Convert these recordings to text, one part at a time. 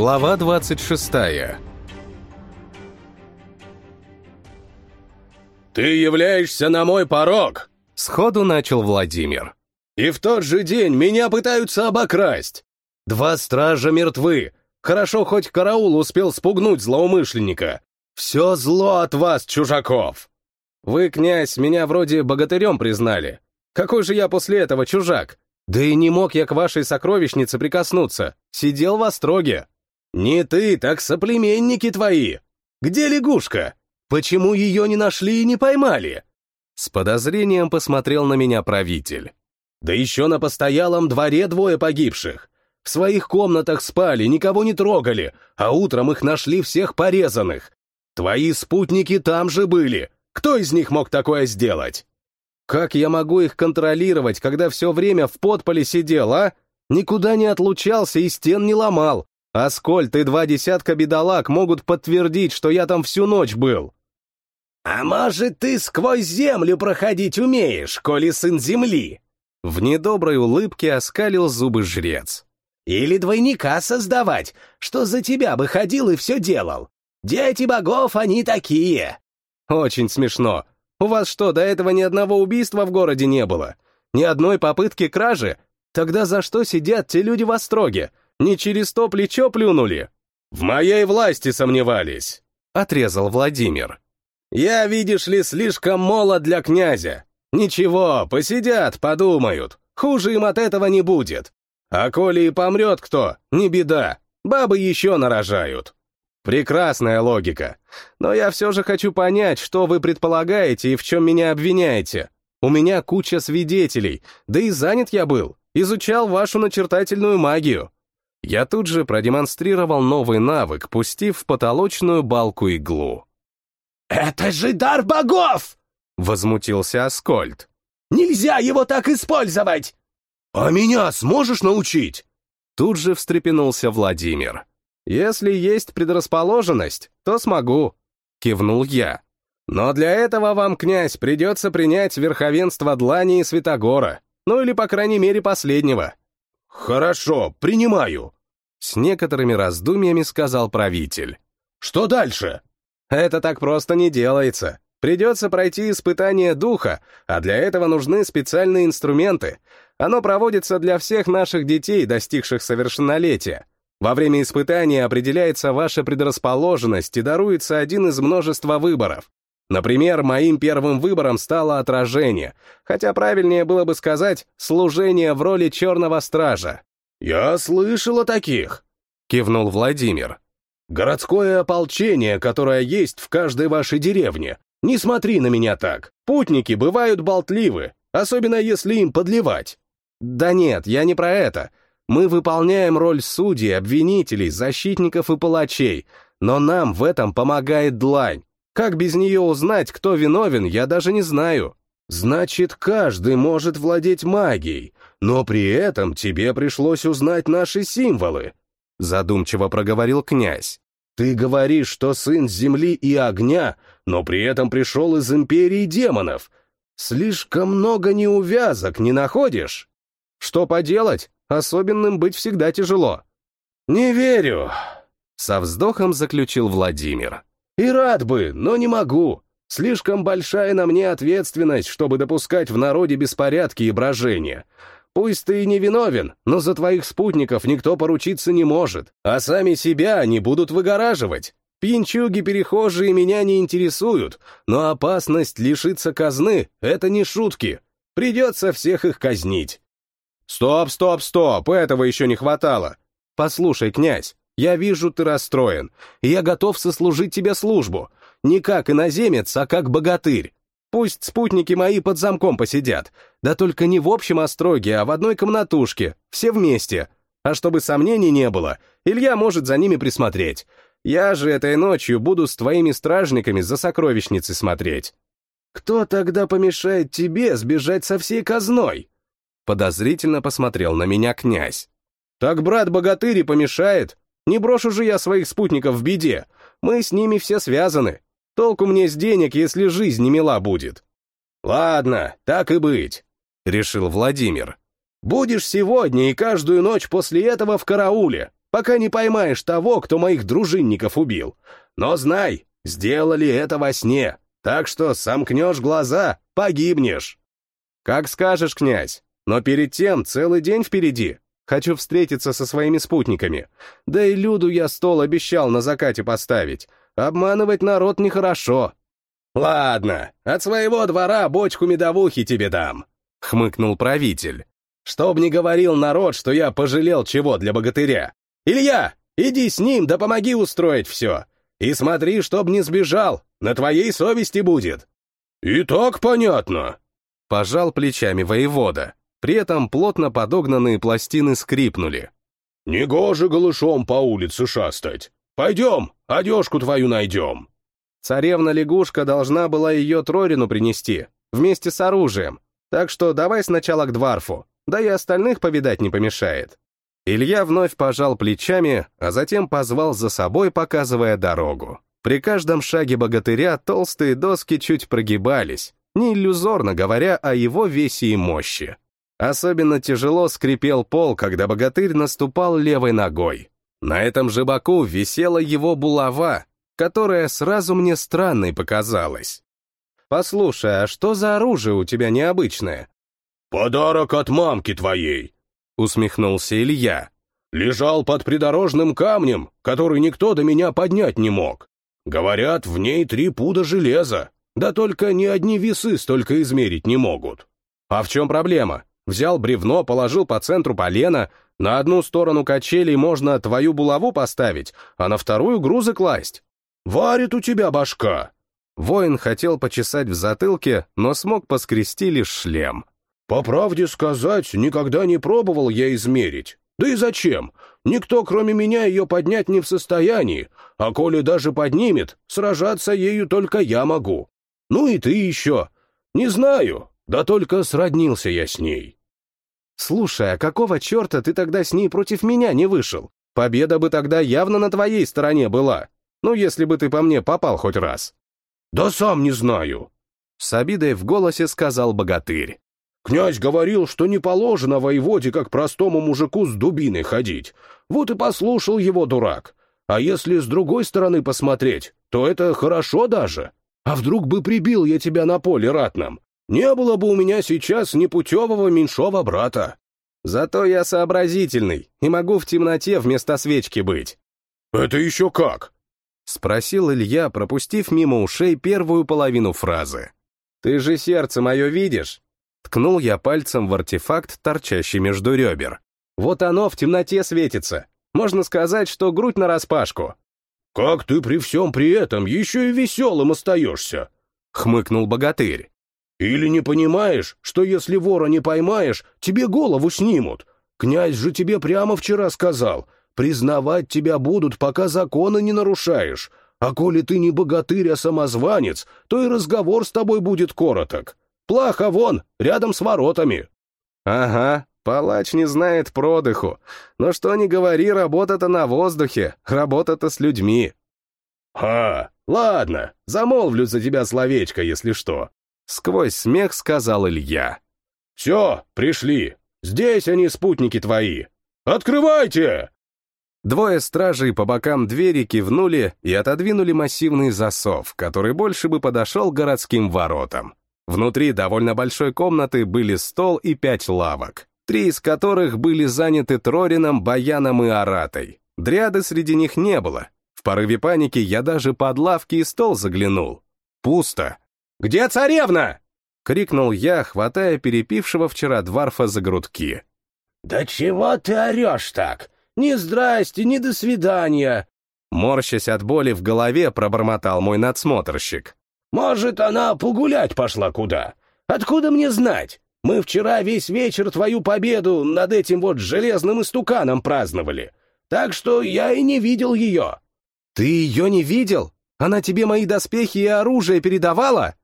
Глава 26 «Ты являешься на мой порог!» Сходу начал Владимир. «И в тот же день меня пытаются обокрасть! Два стража мертвы! Хорошо, хоть караул успел спугнуть злоумышленника! Все зло от вас, чужаков!» «Вы, князь, меня вроде богатырем признали. Какой же я после этого чужак? Да и не мог я к вашей сокровищнице прикоснуться. Сидел в остроге. Не ты, так соплеменники твои. Где лягушка? Почему ее не нашли и не поймали? С подозрением посмотрел на меня правитель. Да еще на постоялом дворе двое погибших. В своих комнатах спали, никого не трогали, а утром их нашли всех порезанных. Твои спутники там же были. Кто из них мог такое сделать? Как я могу их контролировать, когда все время в подполе сидел, а? Никуда не отлучался и стен не ломал. Аскольд и два десятка бедолаг могут подтвердить, что я там всю ночь был. «А может, ты сквозь землю проходить умеешь, коли сын земли?» В недоброй улыбке оскалил зубы жрец. «Или двойника создавать, что за тебя бы ходил и все делал. Дети богов, они такие!» «Очень смешно. У вас что, до этого ни одного убийства в городе не было? Ни одной попытки кражи? Тогда за что сидят те люди в остроге? Не через то плечо плюнули? В моей власти сомневались, — отрезал Владимир. Я, видишь ли, слишком молод для князя. Ничего, посидят, подумают. Хуже им от этого не будет. А коли и помрет кто, не беда. Бабы еще нарожают. Прекрасная логика. Но я все же хочу понять, что вы предполагаете и в чем меня обвиняете. У меня куча свидетелей, да и занят я был, изучал вашу начертательную магию. Я тут же продемонстрировал новый навык, пустив в потолочную балку иглу. «Это же дар богов!» — возмутился Аскольд. «Нельзя его так использовать!» «А меня сможешь научить?» Тут же встрепенулся Владимир. «Если есть предрасположенность, то смогу», — кивнул я. «Но для этого вам, князь, придется принять верховенство Длани и Святогора, ну или, по крайней мере, последнего». «Хорошо, принимаю», — с некоторыми раздумьями сказал правитель. «Что дальше?» «Это так просто не делается. Придется пройти испытание духа, а для этого нужны специальные инструменты. Оно проводится для всех наших детей, достигших совершеннолетия. Во время испытания определяется ваша предрасположенность и даруется один из множества выборов. Например, моим первым выбором стало отражение, хотя правильнее было бы сказать «служение в роли черного стража». «Я слышал о таких», — кивнул Владимир. «Городское ополчение, которое есть в каждой вашей деревне. Не смотри на меня так. Путники бывают болтливы, особенно если им подливать». «Да нет, я не про это. Мы выполняем роль судей, обвинителей, защитников и палачей, но нам в этом помогает длань. Как без нее узнать, кто виновен, я даже не знаю. Значит, каждый может владеть магией, но при этом тебе пришлось узнать наши символы, задумчиво проговорил князь. Ты говоришь, что сын земли и огня, но при этом пришел из империи демонов. Слишком много неувязок, не находишь? Что поделать? Особенным быть всегда тяжело. «Не верю», — со вздохом заключил Владимир. «И рад бы, но не могу. Слишком большая на мне ответственность, чтобы допускать в народе беспорядки и брожения. Пусть ты и не виновен, но за твоих спутников никто поручиться не может, а сами себя они будут выгораживать. Пьянчуги-перехожие меня не интересуют, но опасность лишиться казны — это не шутки. Придется всех их казнить. «Стоп, стоп, стоп, этого еще не хватало. Послушай, князь, я вижу, ты расстроен, я готов сослужить тебе службу. Не как иноземец, а как богатырь. Пусть спутники мои под замком посидят, да только не в общем остроге, а в одной комнатушке, все вместе. А чтобы сомнений не было, Илья может за ними присмотреть. Я же этой ночью буду с твоими стражниками за сокровищницей смотреть. Кто тогда помешает тебе сбежать со всей казной? Подозрительно посмотрел на меня князь. «Так брат-богатырь и помешает. Не брошу же я своих спутников в беде. Мы с ними все связаны. Толку мне с денег, если жизнь не мила будет». «Ладно, так и быть», — решил Владимир. «Будешь сегодня и каждую ночь после этого в карауле. пока не поймаешь того, кто моих дружинников убил. Но знай, сделали это во сне, так что сомкнешь глаза, погибнешь. Как скажешь, князь, но перед тем целый день впереди. Хочу встретиться со своими спутниками. Да и Люду я стол обещал на закате поставить. Обманывать народ нехорошо. Ладно, от своего двора бочку медовухи тебе дам, — хмыкнул правитель. Чтоб не говорил народ, что я пожалел чего для богатыря. Илья, иди с ним, да помоги устроить все. И смотри, чтоб не сбежал, на твоей совести будет. И так понятно. Пожал плечами воевода. При этом плотно подогнанные пластины скрипнули. «Негоже голышом по улице шастать. Пойдем, одежку твою найдем». Царевна-лягушка должна была ее Трорину принести, вместе с оружием. Так что давай сначала к Дварфу, да и остальных повидать не помешает. Илья вновь пожал плечами, а затем позвал за собой, показывая дорогу. При каждом шаге богатыря толстые доски чуть прогибались, не иллюзорно говоря о его весе и мощи. Особенно тяжело скрипел пол, когда богатырь наступал левой ногой. На этом же боку висела его булава, которая сразу мне странной показалась. «Послушай, а что за оружие у тебя необычное?» «Подарок от мамки твоей», — усмехнулся Илья. «Лежал под придорожным камнем, который никто до меня поднять не мог. Говорят, в ней три пуда железа, да только ни одни весы столько измерить не могут. А в чем проблема? Взял бревно, положил по центру полена, на одну сторону качелей можно твою булаву поставить, а на вторую грузы класть. Варит у тебя башка. Воин хотел почесать в затылке, но смог поскрести лишь шлем. По правде сказать, никогда не пробовал я измерить. Да и зачем? Никто, кроме меня, ее поднять не в состоянии, а коли даже поднимет, сражаться ею только я могу. Ну и ты еще. Не знаю, да только сроднился я с ней. Слушай, а какого черта ты тогда с ней против меня не вышел? Победа бы тогда явно на твоей стороне была. Ну, если бы ты по мне попал хоть раз. Да сам не знаю. С обидой в голосе сказал богатырь. Князь говорил, что не положено воеводе, как простому мужику с дубиной ходить. Вот и послушал его дурак. А если с другой стороны посмотреть, то это хорошо даже. А вдруг бы прибил я тебя на поле ратном? Не было бы у меня сейчас непутевого меньшого брата. Зато я сообразительный и могу в темноте вместо свечки быть. Это еще как? Спросил Илья, пропустив мимо ушей первую половину фразы. Ты же сердце мое видишь? Ткнул я пальцем в артефакт, торчащий между ребер. Вот оно в темноте светится. Можно сказать, что грудь нараспашку. «Как ты при всем при этом еще и веселым остаешься?» — хмыкнул богатырь. Или не понимаешь, что если вора не поймаешь, тебе голову снимут? Князь же тебе прямо вчера сказал, признавать тебя будут, пока законы не нарушаешь. А коли ты не богатырь, а самозванец, то и разговор с тобой будет короток. Плохо вон, рядом с воротами. Ага, палач не знает продыху. Но что ни говори, работа-то на воздухе, работа-то с людьми. А, ладно, замолвлю за тебя словечко, если что. Сквозь смех сказал Илья. «Все, пришли. Здесь они спутники твои. Открывайте!» Двое стражей по бокам двери кивнули и отодвинули массивный засов, который больше бы подошел городским воротам. Внутри довольно большой комнаты были стол и пять лавок, три из которых были заняты Трорином, Баяном и Аратой. Дряды среди них не было. В порыве паники я даже под лавки и стол заглянул. Пусто. «Где царевна?» — крикнул я, хватая перепившего вчера дворфа за грудки. «Да чего ты орешь так? Ни здрасте, ни до свидания!» Морщась от боли в голове, пробормотал мой надсмотрщик. «Может, она погулять пошла куда? Откуда мне знать? Мы вчера весь вечер твою победу над этим вот железным истуканом праздновали, так что я и не видел ее». «Ты ее не видел? Она тебе мои доспехи и оружие передавала?»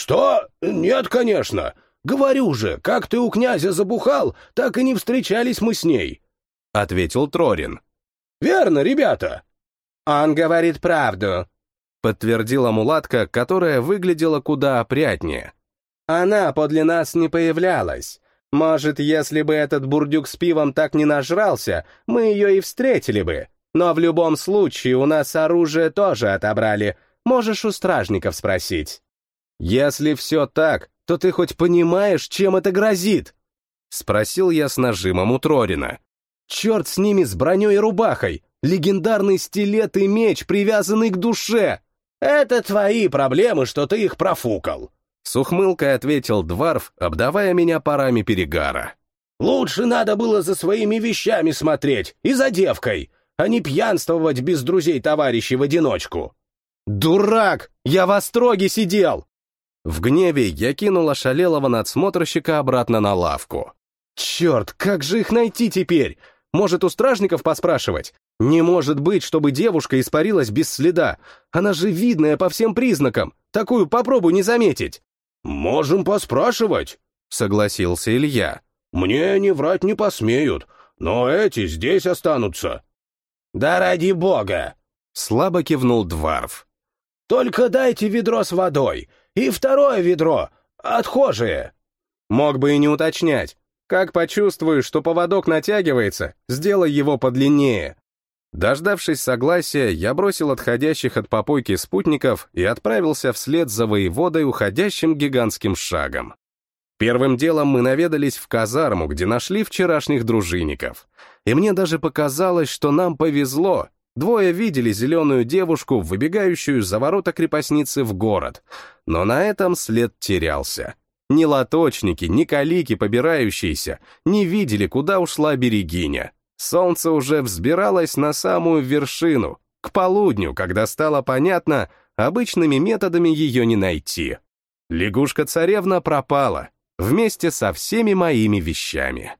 «Что? Нет, конечно. Говорю же, как ты у князя забухал, так и не встречались мы с ней», — ответил Трорин. «Верно, ребята?» «Он говорит правду», — подтвердила мулатка, которая выглядела куда опрятнее. «Она подле нас не появлялась. Может, если бы этот бурдюк с пивом так не нажрался, мы ее и встретили бы. Но в любом случае у нас оружие тоже отобрали. Можешь у стражников спросить. Если все так, то ты хоть понимаешь, чем это грозит? Спросил я с нажимом у Трорина. Черт с ними, с броней и рубахой! Легендарный стилет и меч, привязанный к душе! Это твои проблемы, что ты их профукал. С ухмылкой ответил Дварф, обдавая меня парами перегара. Лучше надо было за своими вещами смотреть и за девкой, а не пьянствовать без друзей-товарищей в одиночку. «Дурак! Я в остроге сидел!» В гневе я кинул ошалелого надсмотрщика обратно на лавку. «Черт, как же их найти теперь? Может, у стражников поспрашивать? Не может быть, чтобы девушка испарилась без следа. Она же видная по всем признакам. Такую попробуй не заметить». «Можем поспрашивать», — согласился Илья. «Мне они врать не посмеют, но эти здесь останутся». «Да ради бога!» — слабо кивнул Дварф. «Только дайте ведро с водой, и второе ведро, отхожее». Мог бы и не уточнять. Как почувствуешь, что поводок натягивается, сделай его подлиннее. Дождавшись согласия, я бросил отходящих от попойки спутников и отправился вслед за воеводой уходящим гигантским шагом. Первым делом мы наведались в казарму, где нашли вчерашних дружинников. И мне даже показалось, что нам повезло. Двое видели зеленую девушку, выбегающую за ворота крепостницы в город. Но на этом след терялся. Ни лоточники, ни калики, побирающиеся, не видели, куда ушла берегиня. Солнце уже взбиралось на самую вершину, к полудню, когда стало понятно, обычными методами ее не найти. Лягушка-царевна пропала, вместе со всеми моими вещами.